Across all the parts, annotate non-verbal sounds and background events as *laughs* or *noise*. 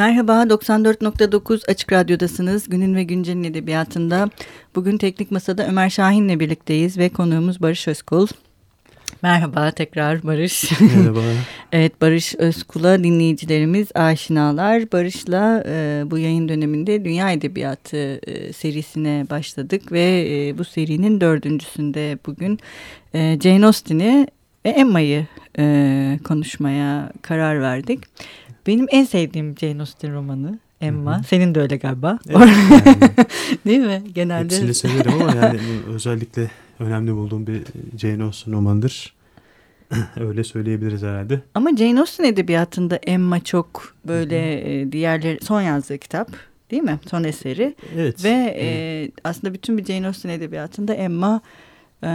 Merhaba, 94.9 Açık Radyo'dasınız. Günün ve Güncel'in edebiyatında. Bugün Teknik Masa'da Ömer Şahin'le birlikteyiz ve konuğumuz Barış Özkul. Merhaba tekrar Barış. Merhaba. *laughs* evet Barış Özkul'a dinleyicilerimiz aşinalar. Barış'la e, bu yayın döneminde Dünya Edebiyatı e, serisine başladık ve e, bu serinin dördüncüsünde bugün e, Jane Austen'i ve Emma'yı e, konuşmaya karar verdik. Benim en sevdiğim Jane Austen romanı Emma. Hı-hı. Senin de öyle galiba. Evet, yani, *laughs* Değil mi? Genelde. Hepsini severim ama yani *laughs* özellikle önemli bulduğum bir Jane Austen romandır. *clears throat* öyle söyleyebiliriz herhalde. Ama Jane Austen edebiyatında Emma çok böyle Hı-hı. diğerleri son yazdığı kitap değil mi? Son eseri. Evet. Ve evet. E, aslında bütün bir Jane Austen edebiyatında Emma e,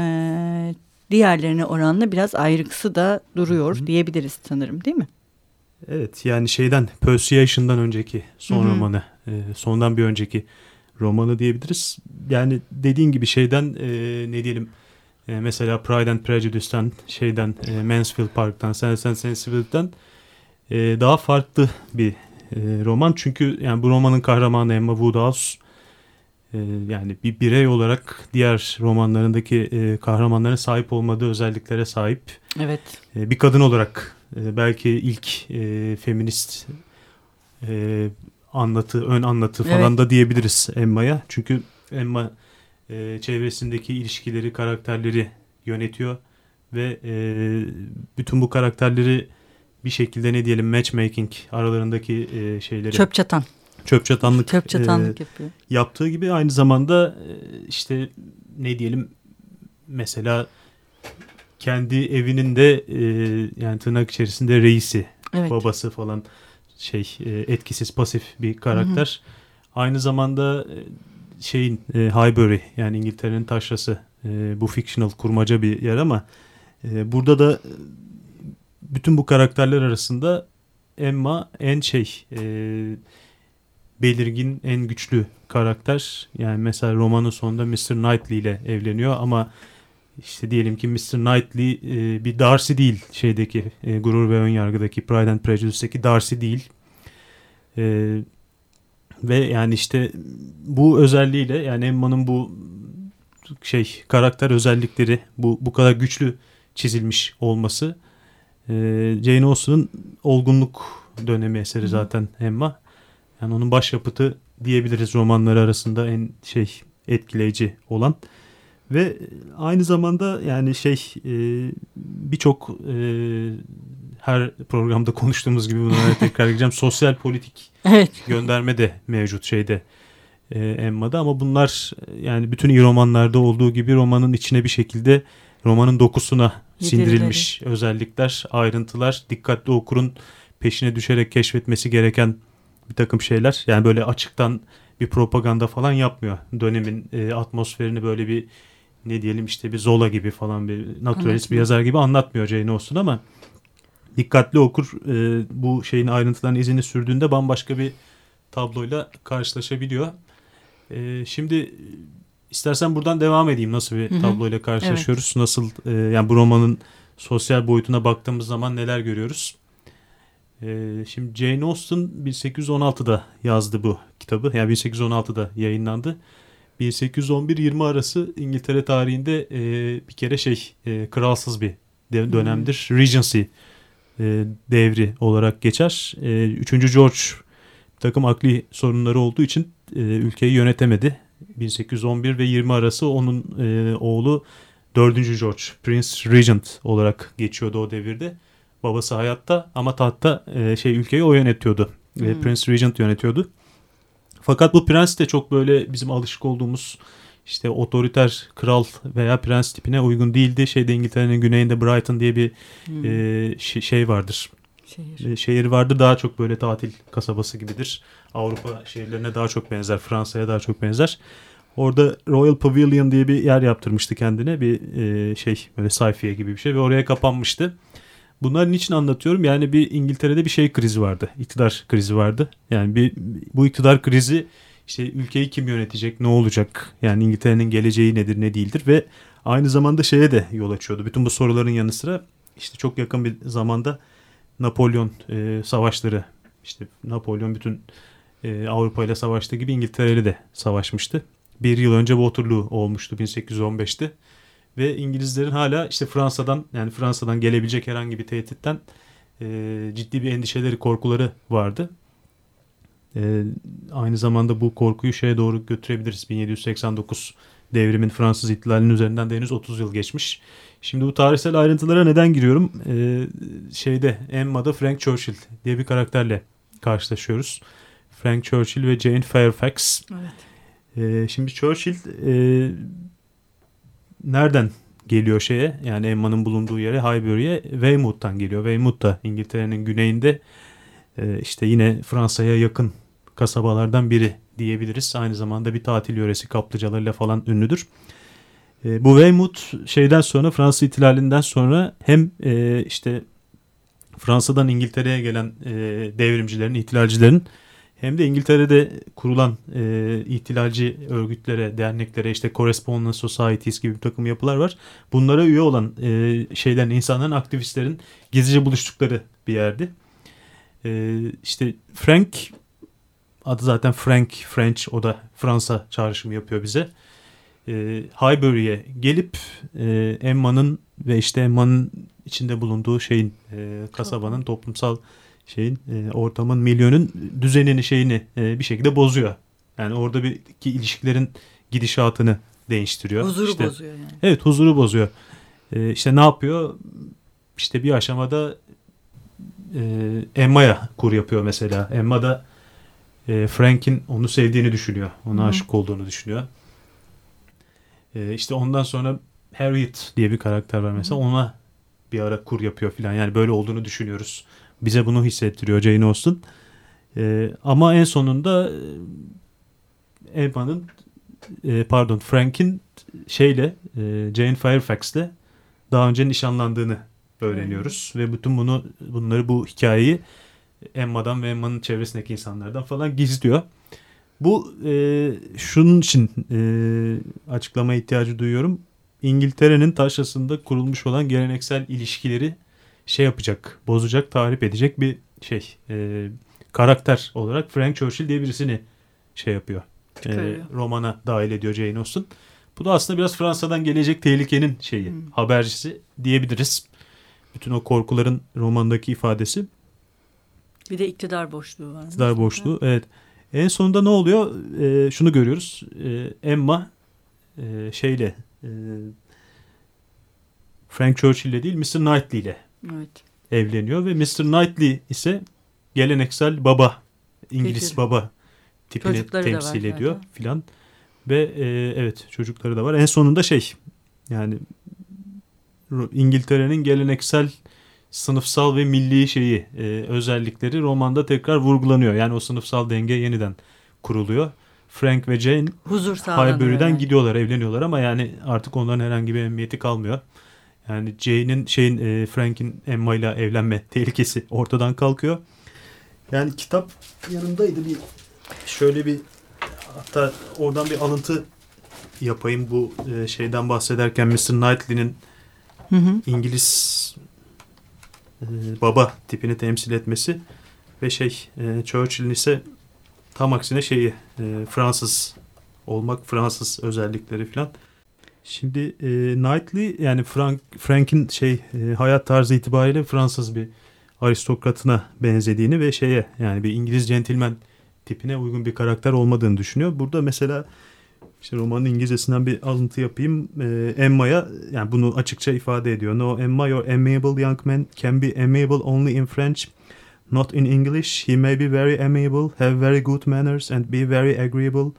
diğerlerine oranla biraz ayrıksı da duruyor Hı-hı. diyebiliriz sanırım değil mi? Evet yani şeyden Persuasion'dan önceki son Hı-hı. romanı, e, sondan bir önceki romanı diyebiliriz. Yani dediğin gibi şeyden e, ne diyelim e, mesela Pride and Prejudice'den şeyden e, Mansfield Park'tan, Sense and Sensible'den e, daha farklı bir e, roman. Çünkü yani bu romanın kahramanı Emma Woodhouse e, yani bir birey olarak diğer romanlarındaki e, kahramanların sahip olmadığı özelliklere sahip. Evet. E, bir kadın olarak e, belki ilk e, feminist e, anlatı, ön anlatı falan evet. da diyebiliriz Emma'ya. Çünkü Emma e, çevresindeki ilişkileri, karakterleri yönetiyor ve e, bütün bu karakterleri bir şekilde ne diyelim matchmaking aralarındaki e, şeyleri çöp çatan çöp çatanlık, çöp çatanlık e, yapıyor. Yaptığı gibi aynı zamanda e, işte ne diyelim mesela kendi evinin de e, yani tırnak içerisinde reisi, evet. babası falan şey e, etkisiz pasif bir karakter. Hı hı. Aynı zamanda e, şeyin e, Highbury yani İngiltere'nin taşrası e, bu fictional kurmaca bir yer ama e, burada da bütün bu karakterler arasında Emma en şey e, belirgin en güçlü karakter. Yani mesela romanın sonunda Mr. Knightley ile evleniyor ama işte diyelim ki Mr. Knightley e, bir Darcy değil şeydeki e, Gurur ve Önyargı'daki Pride and Prejudice'deki Darcy değil. E, ve yani işte bu özelliğiyle yani Emma'nın bu şey karakter özellikleri bu bu kadar güçlü çizilmiş olması e, Jane Austen'ın olgunluk dönemi eseri zaten Emma. Yani onun başyapıtı diyebiliriz romanları arasında en şey etkileyici olan. Ve aynı zamanda yani şey e, birçok e, her programda konuştuğumuz gibi bunları tekrar edeceğim. *laughs* Sosyal politik evet. gönderme de mevcut şeyde e, Emma'da ama bunlar yani bütün iyi romanlarda olduğu gibi romanın içine bir şekilde romanın dokusuna sindirilmiş özellikler, ayrıntılar, dikkatli okurun peşine düşerek keşfetmesi gereken bir takım şeyler. Yani böyle açıktan bir propaganda falan yapmıyor. Dönemin e, atmosferini böyle bir ne diyelim işte bir Zola gibi falan bir naturalist bir yazar gibi anlatmıyor Jane Austen ama dikkatli okur e, bu şeyin ayrıntılarının izini sürdüğünde bambaşka bir tabloyla karşılaşabiliyor. E, şimdi istersen buradan devam edeyim nasıl bir tabloyla karşılaşıyoruz. Evet. Nasıl e, yani bu romanın sosyal boyutuna baktığımız zaman neler görüyoruz? E, şimdi Jane Austen 1816'da yazdı bu kitabı. Yani 1816'da yayınlandı. 1811-20 arası İngiltere tarihinde e, bir kere şey e, kralsız bir dönemdir. Hmm. Regency e, devri olarak geçer. E, 3. George bir takım akli sorunları olduğu için e, ülkeyi yönetemedi. 1811 ve 20 arası onun e, oğlu 4. George Prince Regent olarak geçiyordu o devirde. Babası hayatta ama tahtta e, şey ülkeyi o yönetiyordu. Hmm. E, Prince Regent yönetiyordu. Fakat bu prens de çok böyle bizim alışık olduğumuz işte otoriter kral veya prens tipine uygun değildi. Şeyde İngiltere'nin güneyinde Brighton diye bir hmm. e, şey vardır. Şehir. E, şehir vardır daha çok böyle tatil kasabası gibidir. Avrupa şehirlerine daha çok benzer. Fransa'ya daha çok benzer. Orada Royal Pavilion diye bir yer yaptırmıştı kendine. Bir e, şey böyle sayfiye gibi bir şey ve oraya kapanmıştı. Bunlar niçin anlatıyorum? Yani bir İngiltere'de bir şey krizi vardı. İktidar krizi vardı. Yani bir bu iktidar krizi işte ülkeyi kim yönetecek, ne olacak? Yani İngiltere'nin geleceği nedir, ne değildir ve aynı zamanda şeye de yol açıyordu. Bütün bu soruların yanı sıra işte çok yakın bir zamanda Napolyon e, savaşları işte Napolyon bütün e, Avrupa ile savaştığı gibi İngiltere de savaşmıştı. Bir yıl önce Waterloo olmuştu 1815'te. Ve İngilizlerin hala işte Fransa'dan yani Fransa'dan gelebilecek herhangi bir tehditten e, ciddi bir endişeleri, korkuları vardı. E, aynı zamanda bu korkuyu şeye doğru götürebiliriz. 1789 devrimin Fransız ihtilalinin üzerinden de henüz 30 yıl geçmiş. Şimdi bu tarihsel ayrıntılara neden giriyorum? Ee, şeyde Emma'da Frank Churchill diye bir karakterle karşılaşıyoruz. Frank Churchill ve Jane Fairfax. Evet. Ee, şimdi Churchill e, nereden geliyor şeye? Yani Emma'nın bulunduğu yere Highbury'e Weymouth'tan geliyor. Weymouth da İngiltere'nin güneyinde e, işte yine Fransa'ya yakın kasabalardan biri diyebiliriz. Aynı zamanda bir tatil yöresi kaplıcalarıyla falan ünlüdür. E, bu Weymouth şeyden sonra Fransız ihtilalinden sonra hem e, işte Fransa'dan İngiltere'ye gelen e, devrimcilerin, ihtilalcilerin hem de İngiltere'de kurulan e, ihtilalci örgütlere, derneklere işte Correspondence Societies gibi bir takım yapılar var. Bunlara üye olan e, şeylerin, insanların, aktivistlerin gizlice buluştukları bir yerdi. E, işte Frank adı zaten Frank French o da Fransa çağrışımı yapıyor bize. E, Highbury'e gelip e, Emma'nın ve işte Emma'nın içinde bulunduğu şeyin e, kasabanın toplumsal şeyin e, ortamın milyonun düzenini şeyini e, bir şekilde bozuyor. Yani orada bir ki ilişkilerin gidişatını değiştiriyor. Huzuru işte, bozuyor yani. Evet huzuru bozuyor. E, işte ne yapıyor? İşte bir aşamada e, Emma'ya kur yapıyor mesela. Emma da e, Frank'in onu sevdiğini düşünüyor. Ona Hı. aşık olduğunu düşünüyor. E, işte ondan sonra Harriet diye bir karakter var mesela. Ona bir ara kur yapıyor filan. Yani böyle olduğunu düşünüyoruz. Bize bunu hissettiriyor Jane Austen. E, ama en sonunda e, Emma'nın e, pardon Frank'in şeyle e, Jane Fairfax'le daha önce nişanlandığını öğreniyoruz ve bütün bunu bunları bu hikayeyi Emma'dan ve Emma'nın çevresindeki insanlardan falan gizliyor. Bu e, şunun için e, açıklama ihtiyacı duyuyorum. İngiltere'nin taşrasında kurulmuş olan geleneksel ilişkileri şey yapacak, bozacak, tahrip edecek bir şey. E, karakter olarak Frank Churchill diye birisini şey yapıyor. E, romana dahil ediyor Jane Austen. Bu da aslında biraz Fransa'dan gelecek tehlikenin şeyi, Hmm. habercisi diyebiliriz. Bütün o korkuların romandaki ifadesi. Bir de iktidar boşluğu var. İktidar boşluğu. Evet. En sonunda ne oluyor? Ee, şunu görüyoruz. Ee, Emma e, şeyle e, Frank Churchill ile değil Mr. Knightley ile Evet. evleniyor ve Mr. Knightley ise geleneksel baba İngiliz Peki. baba tipini Çocukları var temsil ediyor zaten. filan. Ve e, evet çocukları da var. En sonunda şey yani İngiltere'nin geleneksel sınıfsal ve milli şeyi e, özellikleri romanda tekrar vurgulanıyor. Yani o sınıfsal denge yeniden kuruluyor. Frank ve Jane Huzur. Highbury'den yani. gidiyorlar, evleniyorlar ama yani artık onların herhangi bir emniyeti kalmıyor. Yani Jane'in şeyin e, Frank'in Emma ile evlenme tehlikesi ortadan kalkıyor. Yani kitap yanımdaydı bir şöyle bir hatta oradan bir alıntı yapayım bu e, şeyden bahsederken Mr. Knightley'nin. İngiliz e, baba tipini temsil etmesi ve şey e, Churchill'in ise tam aksine şeyi e, Fransız olmak Fransız özellikleri falan. Şimdi e, Knightley yani Frank Frank'in şey e, hayat tarzı itibariyle Fransız bir aristokratına benzediğini ve şeye yani bir İngiliz centilmen tipine uygun bir karakter olmadığını düşünüyor. Burada mesela işte romanın İngilizcesinden bir alıntı yapayım. Ee, Emma'ya yani bunu açıkça ifade ediyor. No Emma your amiable young man can be amiable only in French. Not in English. He may be very amiable, have very good manners and be very agreeable.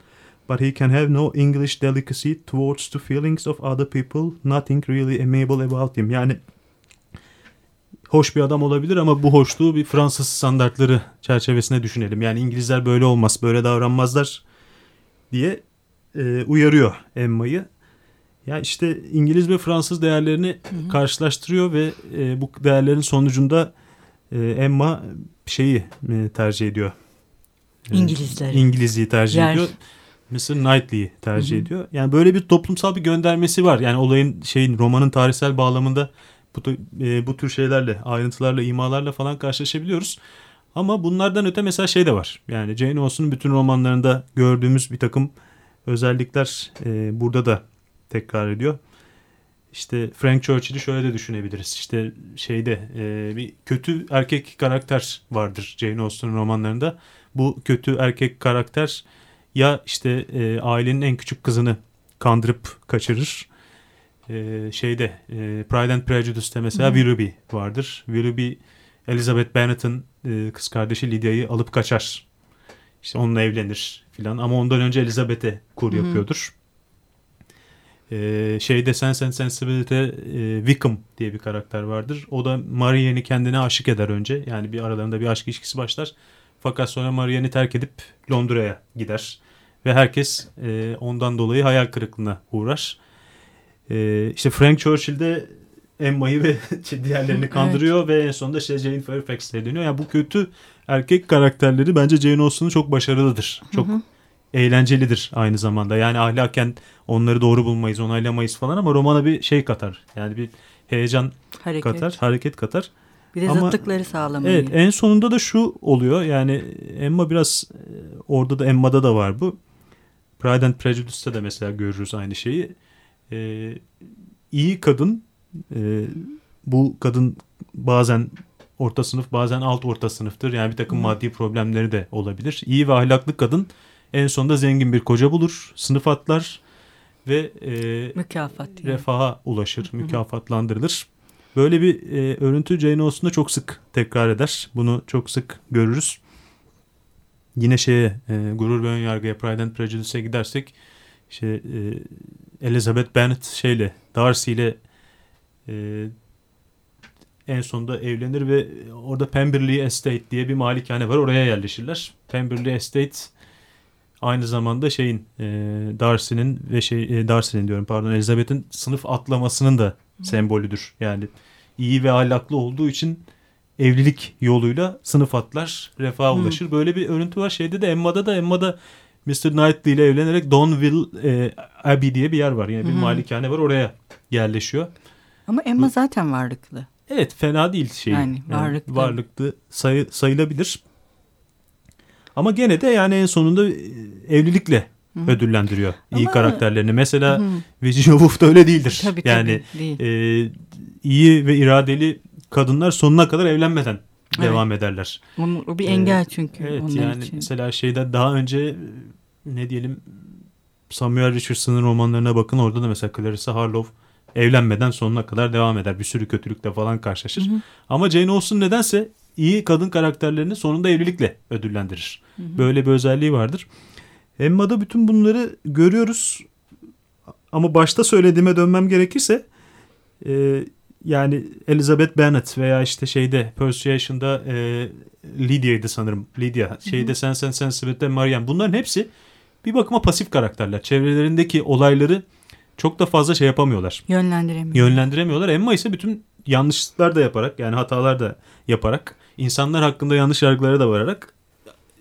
But he can have no English delicacy towards the feelings of other people. Nothing really amiable about him. Yani hoş bir adam olabilir ama bu hoşluğu bir Fransız standartları çerçevesine düşünelim. Yani İngilizler böyle olmaz, böyle davranmazlar diye e, uyarıyor Emma'yı. Ya işte İngiliz ve Fransız değerlerini hı. karşılaştırıyor ve e, bu değerlerin sonucunda e, Emma şeyi e, tercih ediyor. E, İngilizleri. İngilizliği tercih Yer. ediyor. Mr. Knightley'i tercih Hı hı. ediyor. Yani böyle bir toplumsal bir göndermesi var. Yani olayın şeyin romanın tarihsel bağlamında bu, e, bu tür şeylerle, ayrıntılarla, imalarla falan karşılaşabiliyoruz. Ama bunlardan öte mesela şey de var. Yani Jane Austen'un bütün romanlarında gördüğümüz bir takım özellikler e, burada da tekrar ediyor. İşte Frank Churchill'i şöyle de düşünebiliriz. İşte şeyde e, bir kötü erkek karakter vardır Jane Austen'un romanlarında. Bu kötü erkek karakter ya işte e, ailenin en küçük kızını kandırıp kaçırır. E, şeyde e, Pride and Prejudice'te mesela Willoughby vardır. Willoughby Elizabeth Bennet'ın e, kız kardeşi Lydia'yı alıp kaçar. İşte onunla evlenir filan ama ondan önce Elizabeth'e kur yapıyordur. Ee, şeyde Sense and Sensibility'de e, Wickham diye bir karakter vardır. O da Marianne'i kendine aşık eder önce. Yani bir aralarında bir aşk ilişkisi başlar. Fakat sonra Marianne'i terk edip Londra'ya gider. Ve herkes e, ondan dolayı hayal kırıklığına uğrar. E, işte Frank Churchill de Emma'yı ve *laughs* diğerlerini kandırıyor evet. ve en sonunda işte Jane Fairfax'e dönüyor. Yani bu kötü erkek karakterleri bence Jane Austen'ın çok başarılıdır. Çok hı hı. eğlencelidir aynı zamanda. Yani ahlaken onları doğru bulmayız, onaylamayız falan ama romana bir şey katar. Yani bir heyecan hareket. katar, hareket katar. Bir de ama, zıtlıkları sağlamayı. Evet en sonunda da şu oluyor yani Emma biraz e, orada da Emma'da da var bu. Pride and Prejudice'te de mesela görürüz aynı şeyi. Ee, iyi kadın e, bu kadın bazen orta sınıf bazen alt orta sınıftır. Yani bir takım maddi problemleri de olabilir. İyi ve ahlaklı kadın en sonunda zengin bir koca bulur, sınıf atlar ve e, mükafat yani. refaha ulaşır, mükafatlandırılır. Böyle bir e, örüntü Jane Austen'da çok sık tekrar eder. Bunu çok sık görürüz. Yine şeye e, gurur ve önyargıya Pride and Prejudice'e gidersek işte e, Elizabeth Bennet şeyle Darcy ile e, en sonunda evlenir ve orada Pemberley Estate diye bir malikane var. Oraya yerleşirler. Pemberley Estate aynı zamanda şeyin e, Darcy'nin ve şey e, Darcy'nin diyorum pardon Elizabeth'in sınıf atlamasının da sembolüdür. Yani iyi ve ahlaklı olduğu için evlilik yoluyla sınıf atlar, refaha ulaşır. Böyle bir örüntü var. Şeyde de Emma'da da Emma'da Mr. Knightley ile evlenerek Donville e, Abbey diye bir yer var. Yani bir malikane var oraya yerleşiyor. Ama Emma zaten varlıklı. Evet fena değil şey. Yani varlıklı. Yani varlıklı sayı, sayılabilir. Ama gene de yani en sonunda e, evlilikle Hı-hı. ödüllendiriyor Ama... iyi karakterlerini. Mesela. Virginia Woolf da öyle değildir. Tabii, yani tabii, değil. E, iyi ve iradeli kadınlar sonuna kadar evlenmeden evet. devam ederler. O bir engel çünkü. Evet yani için. mesela şeyde daha önce ne diyelim Samuel Richardson'ın romanlarına bakın orada da mesela Clarissa Harlow evlenmeden sonuna kadar devam eder. Bir sürü kötülükle falan karşılaşır. Hı hı. Ama Jane Austen nedense iyi kadın karakterlerini sonunda evlilikle ödüllendirir. Hı hı. Böyle bir özelliği vardır. Emma'da bütün bunları görüyoruz. Ama başta söylediğime dönmem gerekirse e, yani Elizabeth Bennet veya işte şeyde Persuasion'da e, Lydia'ydı sanırım. Lydia. Şeyde Sense and Sensitivity'de Marianne. Bunların hepsi bir bakıma pasif karakterler. Çevrelerindeki olayları çok da fazla şey yapamıyorlar. Yönlendiremiyorlar. Yönlendiremiyorlar. Emma ise bütün yanlışlıklar da yaparak yani hatalar da yaparak insanlar hakkında yanlış yargılara da vararak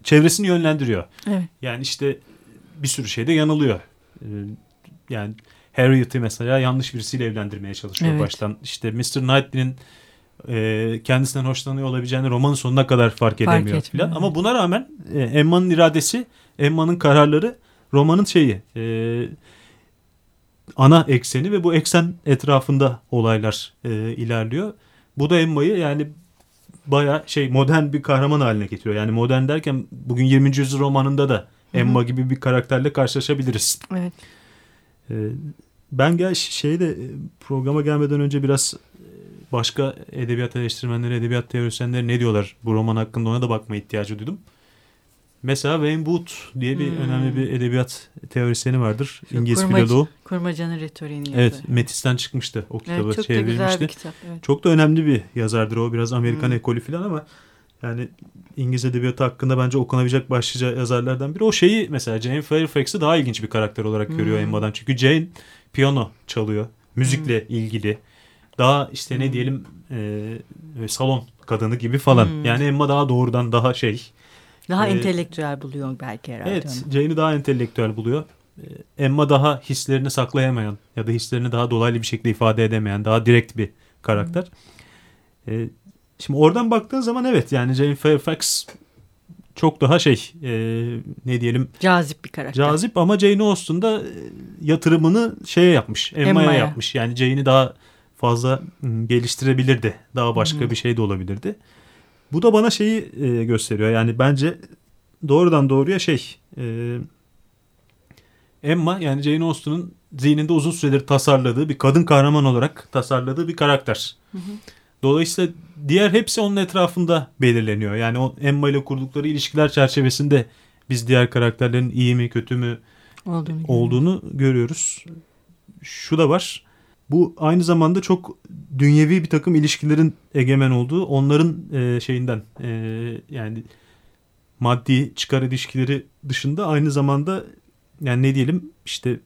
çevresini yönlendiriyor. Evet. Yani işte bir sürü şeyde yanılıyor. Ee, yani Harriet'i mesela yanlış birisiyle evlendirmeye çalışıyor evet. baştan. İşte Mr. Knightley'nin e, kendisinden hoşlanıyor olabileceğini romanın sonuna kadar fark, fark edemiyor falan. Ama buna rağmen e, Emma'nın iradesi, Emma'nın kararları romanın şeyi e, ana ekseni ve bu eksen etrafında olaylar e, ilerliyor. Bu da Emma'yı yani baya şey modern bir kahraman haline getiriyor. Yani modern derken bugün 20. yüzyıl romanında da Emma Hı-hı. gibi bir karakterle karşılaşabiliriz. Evet. Ee, ben gel şeyde e, programa gelmeden önce biraz e, başka edebiyat eleştirmenleri, edebiyat teorisyenleri ne diyorlar bu roman hakkında ona da bakma ihtiyacı duydum. Mesela Wayne Wood diye bir hmm. önemli bir edebiyat teorisyeni vardır. Şu İngiliz kurmac, filoloğu. Kurmacanın retoriğini yazdı. Evet Metis'ten çıkmıştı o kitabı evet, çok çevrilmişti. Da güzel bir kitap, evet. Çok da önemli bir yazardır o. Biraz Amerikan hmm. ekolü falan ama yani İngiliz edebiyatı hakkında bence okunabilecek başlıca yazarlardan biri. O şeyi mesela Jane Fairfax'ı daha ilginç bir karakter olarak hmm. görüyor Emma'dan. Çünkü Jane piyano çalıyor. Müzikle hmm. ilgili. Daha işte hmm. ne diyelim e, salon kadını gibi falan. Hmm. Yani Emma daha doğrudan daha şey daha ee, entelektüel buluyor belki herhalde. Evet, Jane'i daha entelektüel buluyor. Ee, Emma daha hislerini saklayamayan ya da hislerini daha dolaylı bir şekilde ifade edemeyen, daha direkt bir karakter. Ee, Şimdi oradan baktığın zaman evet yani Jane Fairfax çok daha şey e, ne diyelim cazip bir karakter. Cazip ama Jane Austen da e, yatırımını şeye yapmış. Emma'ya Emma yapmış. Yani Jane'i daha fazla geliştirebilirdi. Daha başka Hı-hı. bir şey de olabilirdi. Bu da bana şeyi e, gösteriyor. Yani bence doğrudan doğruya şey e, Emma yani Jane Austen'ın zihninde uzun süredir tasarladığı bir kadın kahraman olarak tasarladığı bir karakter. Hı hı. Dolayısıyla diğer hepsi onun etrafında belirleniyor. Yani o Emma ile kurdukları ilişkiler çerçevesinde biz diğer karakterlerin iyi mi kötü mü olduğunu, olduğunu görüyoruz. Şu da var. Bu aynı zamanda çok dünyevi bir takım ilişkilerin egemen olduğu onların e, şeyinden e, yani maddi çıkar ilişkileri dışında aynı zamanda yani ne diyelim işte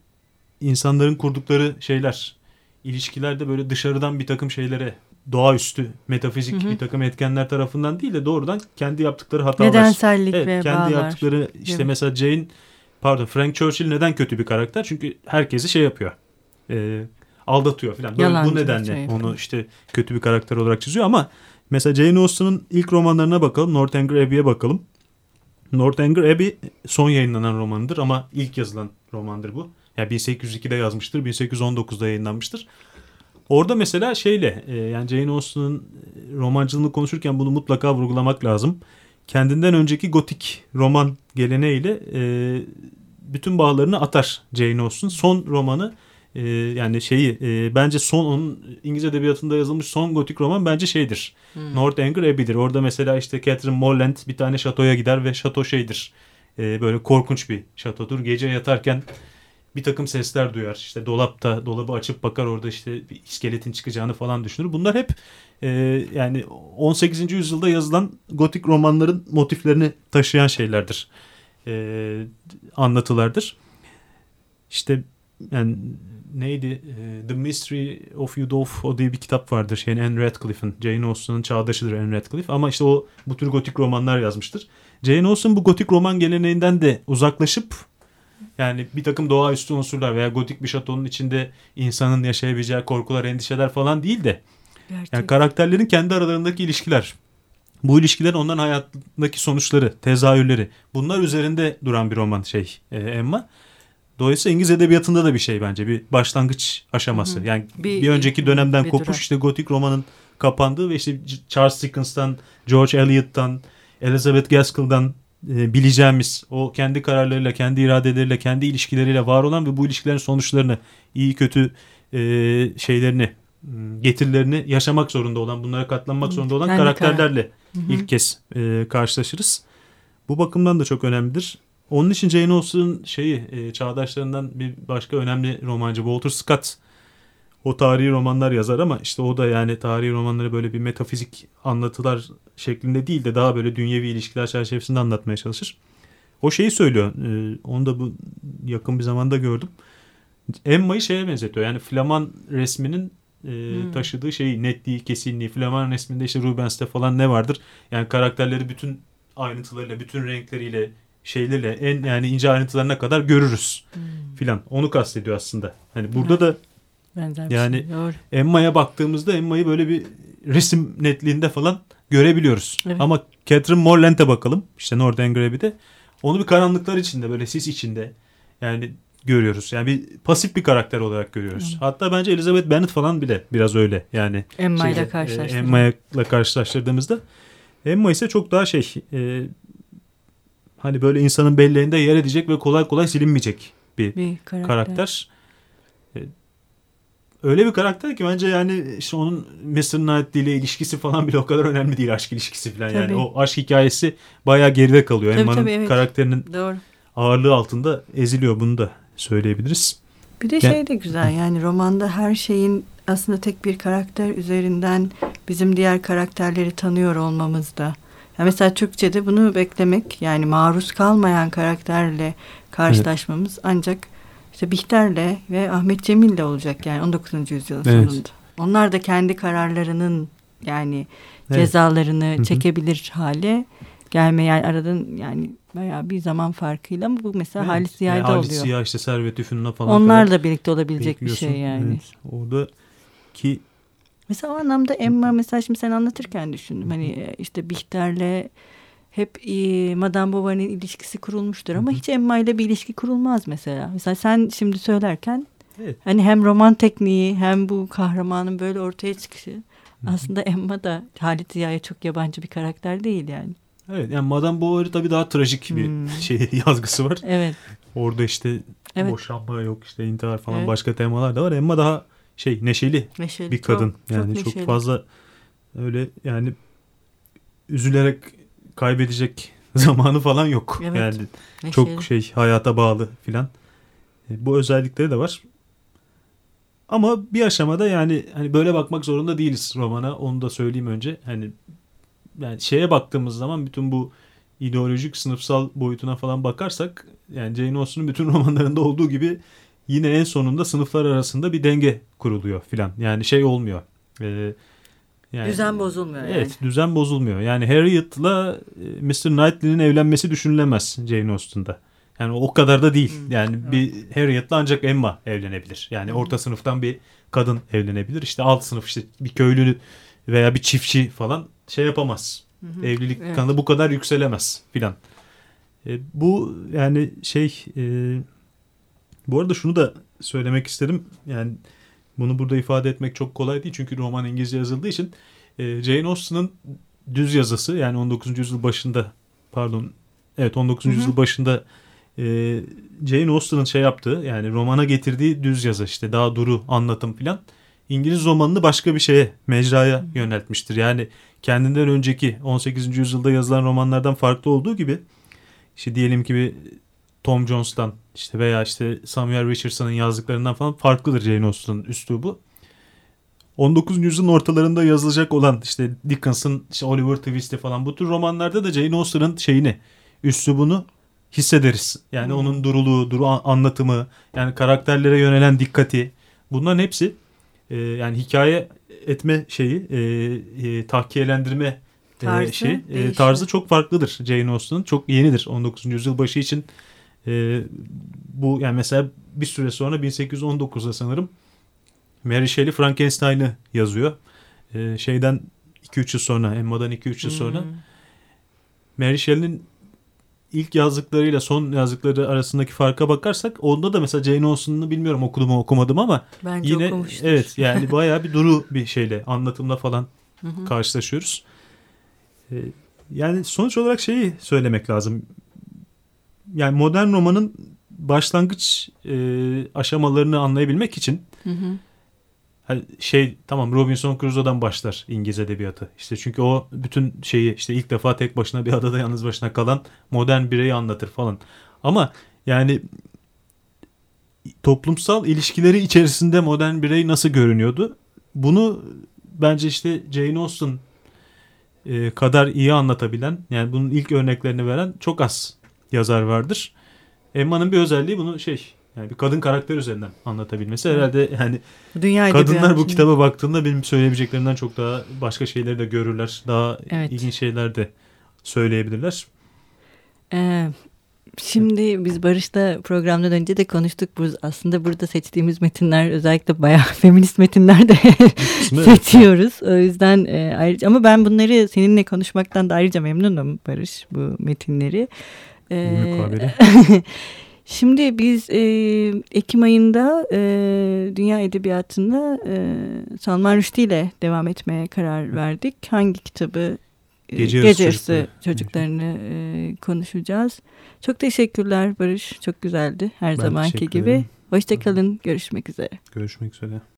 insanların kurdukları şeyler ilişkilerde böyle dışarıdan bir takım şeylere doğaüstü metafizik hı hı. bir takım etkenler tarafından değil de doğrudan kendi yaptıkları hatalar. Nedensellik evet, ve kendi bağlar. yaptıkları işte evet. mesela Jane pardon Frank Churchill neden kötü bir karakter? Çünkü herkesi şey yapıyor. E, aldatıyor falan. Böyle, bu nedenle şey onu işte kötü bir karakter olarak çiziyor ama mesela Jane Austen'ın ilk romanlarına bakalım. Northanger Abbey'e bakalım. Northanger Abbey son yayınlanan romanıdır ama ilk yazılan romandır bu. Yani 1802'de yazmıştır, 1819'da yayınlanmıştır. Orada mesela şeyle e, yani Jane Austen'ın e, romancılığını konuşurken bunu mutlaka vurgulamak lazım. Kendinden önceki gotik roman geleneğiyle e, bütün bağlarını atar Jane Austen. Son romanı e, yani şeyi e, bence son onun İngiliz edebiyatında yazılmış son gotik roman bence şeydir. Hmm. Northanger Abbey'dir. Orada mesela işte Catherine Morland bir tane şatoya gider ve şato şeydir. E, böyle korkunç bir şatodur. Gece yatarken bir takım sesler duyar. İşte dolapta dolabı açıp bakar orada işte bir iskeletin çıkacağını falan düşünür. Bunlar hep e, yani 18. yüzyılda yazılan gotik romanların motiflerini taşıyan şeylerdir. E, anlatılardır. İşte yani neydi? E, The Mystery of Udolph diye bir kitap vardır. Şeyin Anne Radcliffe'ın. Jane Austen'ın çağdaşıdır Anne Radcliffe. Ama işte o bu tür gotik romanlar yazmıştır. Jane Austen bu gotik roman geleneğinden de uzaklaşıp yani bir takım doğaüstü unsurlar veya gotik bir şatonun içinde insanın yaşayabileceği korkular, endişeler falan değil de Gerçekten. yani karakterlerin kendi aralarındaki ilişkiler. Bu ilişkilerin onların hayatındaki sonuçları, tezahürleri bunlar üzerinde duran bir roman şey e, Emma. Dolayısıyla İngiliz edebiyatında da bir şey bence bir başlangıç aşaması. Hı hı. Yani bir, bir önceki dönemden bir kopuş durak. işte gotik romanın kapandığı ve işte Charles Dickens'tan, George Eliot'tan, Elizabeth Gaskell'dan bileceğimiz o kendi kararlarıyla, kendi iradeleriyle, kendi ilişkileriyle var olan ve bu ilişkilerin sonuçlarını, iyi kötü e, şeylerini, getirilerini yaşamak zorunda olan, bunlara katlanmak zorunda olan kendi karakterlerle kar ilk kez e, karşılaşırız. Bu bakımdan da çok önemlidir. Onun için Jane Austen'ın şeyi e, çağdaşlarından bir başka önemli romancı Walter Scott o tarihi romanlar yazar ama işte o da yani tarihi romanları böyle bir metafizik anlatılar şeklinde değil de daha böyle dünyevi ilişkiler çerçevesinde anlatmaya çalışır. O şeyi söylüyor. E, onu da bu yakın bir zamanda gördüm. Emma'yı şeye benzetiyor. Yani Flaman resminin e, hmm. taşıdığı şeyi, netliği, kesinliği. Flaman resminde işte Rubens'te falan ne vardır? Yani karakterleri bütün ayrıntılarıyla, bütün renkleriyle, şeylerle en yani ince ayrıntılarına kadar görürüz hmm. filan. Onu kastediyor aslında. Hani burada evet. da Benzer yani şey. Doğru. Emma'ya baktığımızda Emma'yı böyle bir resim netliğinde falan görebiliyoruz. Evet. Ama Catherine Morland'e bakalım. İşte Northern Abbey'de. Onu bir karanlıklar içinde böyle sis içinde yani görüyoruz. Yani bir pasif bir karakter olarak görüyoruz. Hı. Hatta bence Elizabeth Bennet falan bile biraz öyle yani. Emma ile karşılaştırdığımızda. Emma ile karşılaştırdığımızda. Emma ise çok daha şey e, hani böyle insanın belleğinde yer edecek ve kolay kolay silinmeyecek bir, bir karakter. karakter öyle bir karakter ki bence yani işte onun Mr. Knightley ile ilişkisi falan bile o kadar önemli değil aşk ilişkisi falan tabii. yani o aşk hikayesi bayağı geride kalıyor. Tabii, Emma'nın evet. karakterinin Doğru. ağırlığı altında eziliyor bunu da söyleyebiliriz. Bir de şey de güzel yani romanda her şeyin aslında tek bir karakter üzerinden bizim diğer karakterleri tanıyor olmamız da. Yani mesela Türkçe'de bunu beklemek yani maruz kalmayan karakterle karşılaşmamız evet. ancak işte Bihter'le ve Ahmet Cemil'le olacak yani 19. yüzyılın evet. sonunda. Onlar da kendi kararlarının yani evet. cezalarını Hı-hı. çekebilir hale gelme yani aradan yani bayağı bir zaman farkıyla ama bu mesela evet. Halis Ziya'da yani Halis oluyor. Ziya işte Servet Üfün'le falan. Onlar da birlikte olabilecek bir şey yani. Evet. Orada ki Mesela o anlamda Emma mesela şimdi sen anlatırken düşündüm. Hani e, işte Bihter'le hep e, Madame Bovary'nin ilişkisi kurulmuştur ama hiç Emma ile bir ilişki kurulmaz mesela. Mesela sen şimdi söylerken evet. hani hem roman tekniği hem bu kahramanın böyle ortaya çıkışı aslında Emma da Halit Ziya'ya çok yabancı bir karakter değil yani. Evet yani Madame Bovary tabii daha trajik bir hmm. *laughs* şey yazgısı var. Evet. Orada işte evet. boşanma yok işte intihar falan evet. başka temalar da var. Emma daha şey neşeli, neşeli bir kadın. Çok, yani çok, çok fazla öyle yani üzülerek kaybedecek *laughs* zamanı falan yok. Evet. Yani neşeli. çok şey hayata bağlı filan. E, bu özellikleri de var. Ama bir aşamada yani hani böyle bakmak zorunda değiliz romana. Onu da söyleyeyim önce. Hani yani şeye baktığımız zaman bütün bu ideolojik sınıfsal boyutuna falan bakarsak yani Jane Austen'ın bütün *laughs* romanlarında olduğu gibi yine en sonunda sınıflar arasında bir denge kuruluyor filan. Yani şey olmuyor. Ee, yani, düzen bozulmuyor yani. Evet düzen bozulmuyor. Yani Harriet'la e, Mr. Knightley'nin evlenmesi düşünülemez Jane Austen'da. Yani o kadar da değil. Hmm, yani evet. bir Harriet'la ancak Emma evlenebilir. Yani hmm. orta sınıftan bir kadın evlenebilir. İşte alt sınıf işte bir köylü veya bir çiftçi falan şey yapamaz. Hı Evlilik evet. kanalı bu kadar yükselemez filan. E, bu yani şey e, bu arada şunu da söylemek isterim. Yani bunu burada ifade etmek çok kolay değil. Çünkü roman İngilizce yazıldığı için e, Jane Austen'ın düz yazısı yani 19. yüzyıl başında pardon evet 19. Hı hı. yüzyıl başında e, Jane Austen'ın şey yaptığı yani romana getirdiği düz yazı işte daha duru anlatım filan İngiliz romanını başka bir şeye mecraya yöneltmiştir. Yani kendinden önceki 18. yüzyılda yazılan romanlardan farklı olduğu gibi işte diyelim ki bir Tom Jones'tan işte veya işte Samuel Richardson'ın yazdıklarından falan farklıdır Jane Austen'ın üslubu. 19. yüzyılın ortalarında yazılacak olan işte Dickens'ın işte Oliver Twist'i falan bu tür romanlarda da Jane Austen'ın şeyini, üslubunu hissederiz. Yani hmm. onun duruluğu, duru anlatımı, yani karakterlere yönelen dikkati bunların hepsi e, yani hikaye etme şeyi, e, e, tahkiyelendirme e, tarzı, şey, e, tarzı çok farklıdır Jane Austen'ın. Çok yenidir 19. yüzyıl başı için. E, bu yani mesela bir süre sonra 1819'da sanırım Mary Shelley Frankenstein'ı yazıyor. E, şeyden 2-3 yıl sonra, Emma'dan 2-3 yıl hmm. sonra Mary Shelley'nin ilk yazdıklarıyla son yazdıkları arasındaki farka bakarsak onda da mesela Jane Austen'ı bilmiyorum okudum okumadım ama Bence yine okumuştur. evet *laughs* yani bayağı bir duru bir şeyle anlatımla falan karşılaşıyoruz. Ee, yani sonuç olarak şeyi söylemek lazım. Yani modern romanın başlangıç e, aşamalarını anlayabilmek için hı hı hani şey tamam Robinson Crusoe'dan başlar İngiliz edebiyatı. İşte çünkü o bütün şeyi işte ilk defa tek başına bir adada yalnız başına kalan modern bireyi anlatır falan. Ama yani toplumsal ilişkileri içerisinde modern birey nasıl görünüyordu? Bunu bence işte Jane Austen e, kadar iyi anlatabilen yani bunun ilk örneklerini veren çok az yazar vardır. Emma'nın bir özelliği bunu şey yani bir kadın karakter üzerinden anlatabilmesi herhalde yani Dünya kadınlar bu kitaba baktığında benim söyleyebileceklerimden çok daha başka şeyleri de görürler. Daha evet. ilginç şeyler de söyleyebilirler. Ee, şimdi biz Barış'ta programdan önce de konuştuk. Bu aslında burada seçtiğimiz metinler özellikle bayağı *laughs* feminist metinler de seçiyoruz. O yüzden e, ayrıca ama ben bunları seninle konuşmaktan da ayrıca memnunum Barış bu metinleri. Ee, *laughs* Şimdi biz e, Ekim ayında e, Dünya Edebiyatı'nda e, Salman Rushdie ile devam etmeye karar verdik. Hangi kitabı e, Gece Yarısı, Gece Yarısı çocuklarını e, konuşacağız. Çok teşekkürler Barış. Çok güzeldi her ben zamanki gibi. Hoşçakalın. Görüşmek üzere. Görüşmek üzere.